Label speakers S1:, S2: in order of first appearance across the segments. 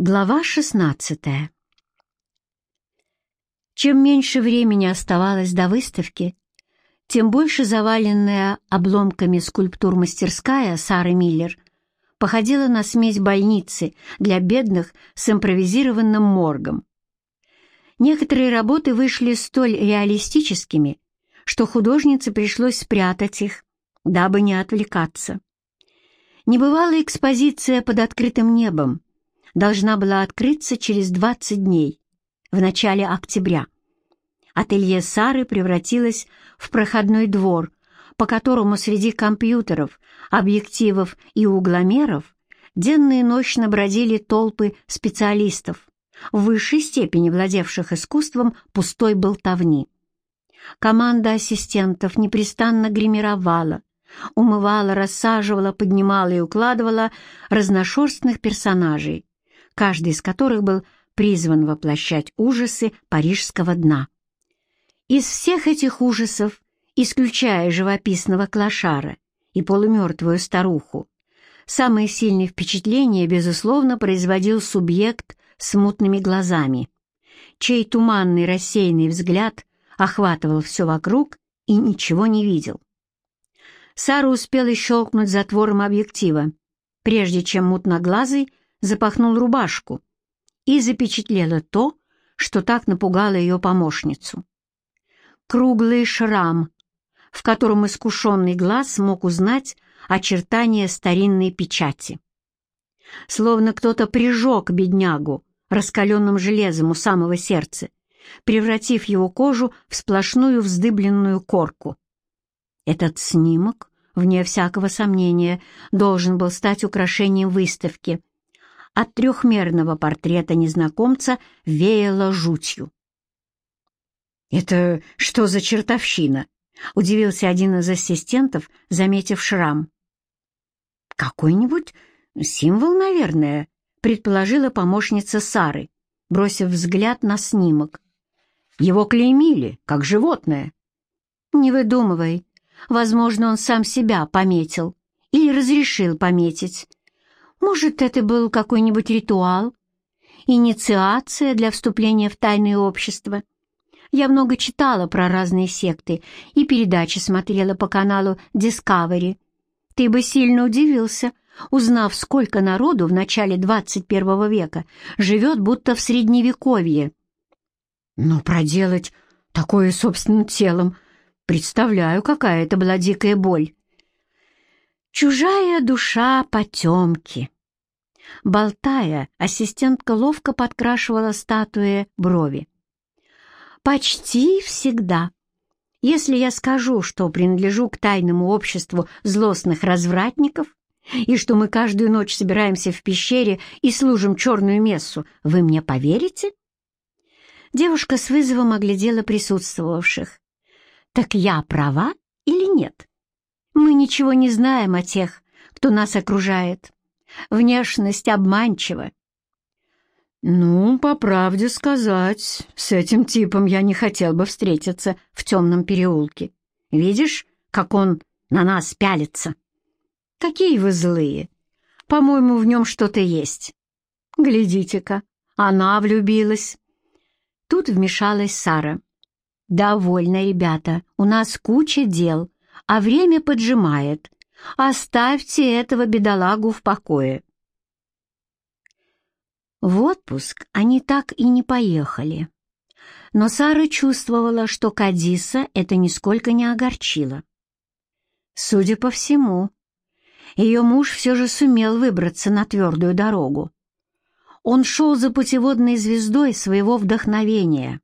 S1: Глава 16 Чем меньше времени оставалось до выставки, тем больше заваленная обломками скульптур мастерская Сары Миллер походила на смесь больницы для бедных с импровизированным моргом. Некоторые работы вышли столь реалистическими, что художнице пришлось спрятать их, дабы не отвлекаться. Небывалая экспозиция под открытым небом должна была открыться через 20 дней, в начале октября. Ателье Сары превратилось в проходной двор, по которому среди компьютеров, объективов и угломеров денно и ночно бродили толпы специалистов, в высшей степени владевших искусством пустой болтовни. Команда ассистентов непрестанно гримировала, умывала, рассаживала, поднимала и укладывала разношерстных персонажей, каждый из которых был призван воплощать ужасы парижского дна. Из всех этих ужасов, исключая живописного клошара и полумертвую старуху, самое сильное впечатление, безусловно, производил субъект с мутными глазами, чей туманный рассеянный взгляд охватывал все вокруг и ничего не видел. Сара успела щелкнуть затвором объектива, прежде чем мутноглазый запахнул рубашку и запечатлела то, что так напугало ее помощницу. Круглый шрам, в котором искушенный глаз мог узнать очертания старинной печати. Словно кто-то прижег беднягу раскаленным железом у самого сердца, превратив его кожу в сплошную вздыбленную корку. Этот снимок, вне всякого сомнения, должен был стать украшением выставки, от трехмерного портрета незнакомца веяло жутью. «Это что за чертовщина?» — удивился один из ассистентов, заметив шрам. «Какой-нибудь символ, наверное», — предположила помощница Сары, бросив взгляд на снимок. «Его клеймили, как животное». «Не выдумывай. Возможно, он сам себя пометил или разрешил пометить. Может, это был какой-нибудь ритуал? Инициация для вступления в тайное общество? Я много читала про разные секты и передачи смотрела по каналу Discovery. Ты бы сильно удивился, узнав, сколько народу в начале 21 века живет будто в Средневековье. Но проделать такое собственным телом, представляю, какая это была дикая боль. Чужая душа потемки. Болтая, ассистентка ловко подкрашивала статуе брови. «Почти всегда. Если я скажу, что принадлежу к тайному обществу злостных развратников и что мы каждую ночь собираемся в пещере и служим черную мессу, вы мне поверите?» Девушка с вызовом оглядела присутствовавших. «Так я права или нет?» Мы ничего не знаем о тех, кто нас окружает. Внешность обманчива. «Ну, по правде сказать, с этим типом я не хотел бы встретиться в темном переулке. Видишь, как он на нас пялится? Какие вы злые! По-моему, в нем что-то есть. Глядите-ка, она влюбилась». Тут вмешалась Сара. «Довольно, ребята, у нас куча дел а время поджимает. Оставьте этого бедолагу в покое. В отпуск они так и не поехали. Но Сара чувствовала, что Кадиса это нисколько не огорчило. Судя по всему, ее муж все же сумел выбраться на твердую дорогу. Он шел за путеводной звездой своего вдохновения.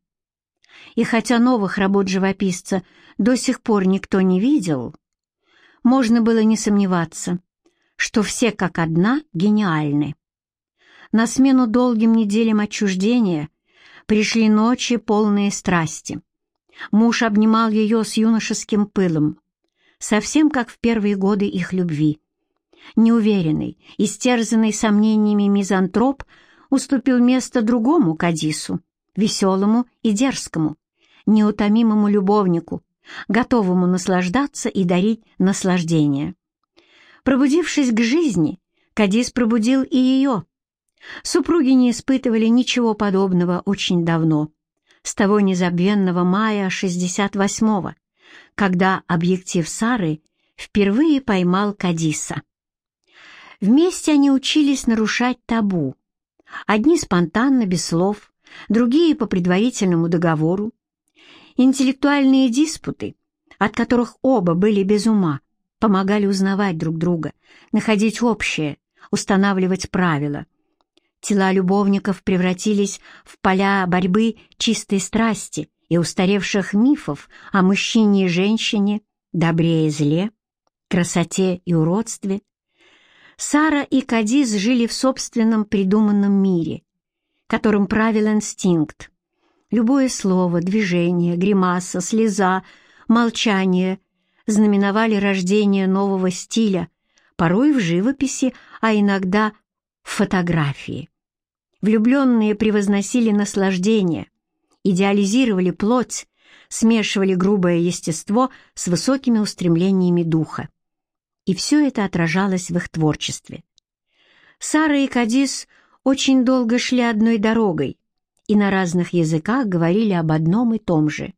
S1: И хотя новых работ живописца до сих пор никто не видел, можно было не сомневаться, что все как одна гениальны. На смену долгим неделям отчуждения пришли ночи, полные страсти. Муж обнимал ее с юношеским пылом, совсем как в первые годы их любви. Неуверенный, истерзанный сомнениями мизантроп уступил место другому Кадису, веселому и дерзкому, неутомимому любовнику, готовому наслаждаться и дарить наслаждение. Пробудившись к жизни, Кадис пробудил и ее. Супруги не испытывали ничего подобного очень давно, с того незабвенного мая 68-го, когда объектив Сары впервые поймал Кадиса. Вместе они учились нарушать табу. Одни спонтанно, без слов, другие по предварительному договору. Интеллектуальные диспуты, от которых оба были без ума, помогали узнавать друг друга, находить общее, устанавливать правила. Тела любовников превратились в поля борьбы чистой страсти и устаревших мифов о мужчине и женщине, добре и зле, красоте и уродстве. Сара и Кадис жили в собственном придуманном мире, которым правил инстинкт. Любое слово, движение, гримаса, слеза, молчание знаменовали рождение нового стиля, порой в живописи, а иногда в фотографии. Влюбленные превозносили наслаждение, идеализировали плоть, смешивали грубое естество с высокими устремлениями духа. И все это отражалось в их творчестве. Сара и Кадис очень долго шли одной дорогой и на разных языках говорили об одном и том же.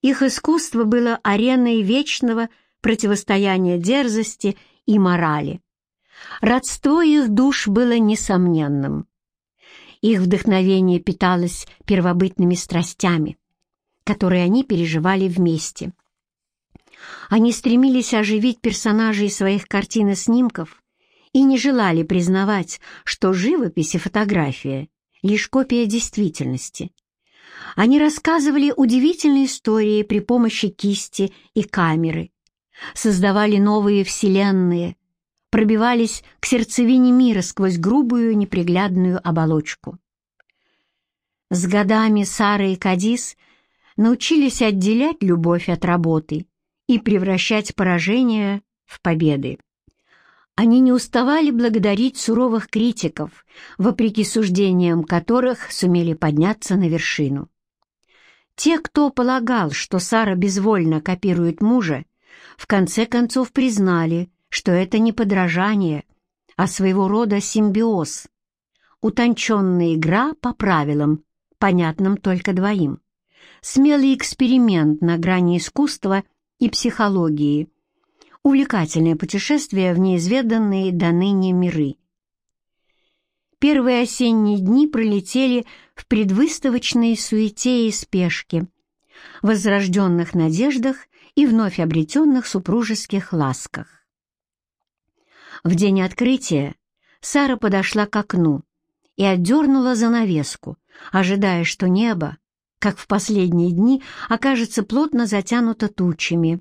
S1: Их искусство было ареной вечного противостояния дерзости и морали. Родство их душ было несомненным. Их вдохновение питалось первобытными страстями, которые они переживали вместе. Они стремились оживить персонажей своих картин и снимков и не желали признавать, что живопись и фотография — лишь копия действительности. Они рассказывали удивительные истории при помощи кисти и камеры, создавали новые вселенные, пробивались к сердцевине мира сквозь грубую неприглядную оболочку. С годами Сара и Кадис научились отделять любовь от работы и превращать поражения в победы. Они не уставали благодарить суровых критиков, вопреки суждениям которых сумели подняться на вершину. Те, кто полагал, что Сара безвольно копирует мужа, в конце концов признали, что это не подражание, а своего рода симбиоз, утонченная игра по правилам, понятным только двоим, смелый эксперимент на грани искусства и психологии, увлекательное путешествие в неизведанные до ныне миры. Первые осенние дни пролетели в предвыставочной суете и спешке, возрожденных надеждах и вновь обретенных супружеских ласках. В день открытия Сара подошла к окну и отдернула занавеску, ожидая, что небо, как в последние дни, окажется плотно затянуто тучами.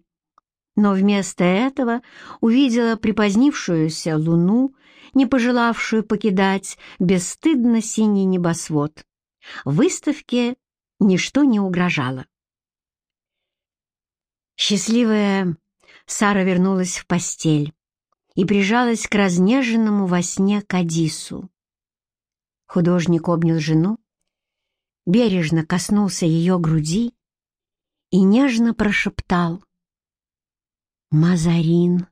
S1: Но вместо этого увидела припозднившуюся луну, не пожелавшую покидать бесстыдно синий небосвод. Выставке ничто не угрожало. Счастливая Сара вернулась в постель и прижалась к разнеженному во сне Кадису. Художник обнял жену, бережно коснулся ее груди и нежно прошептал «Мазарин».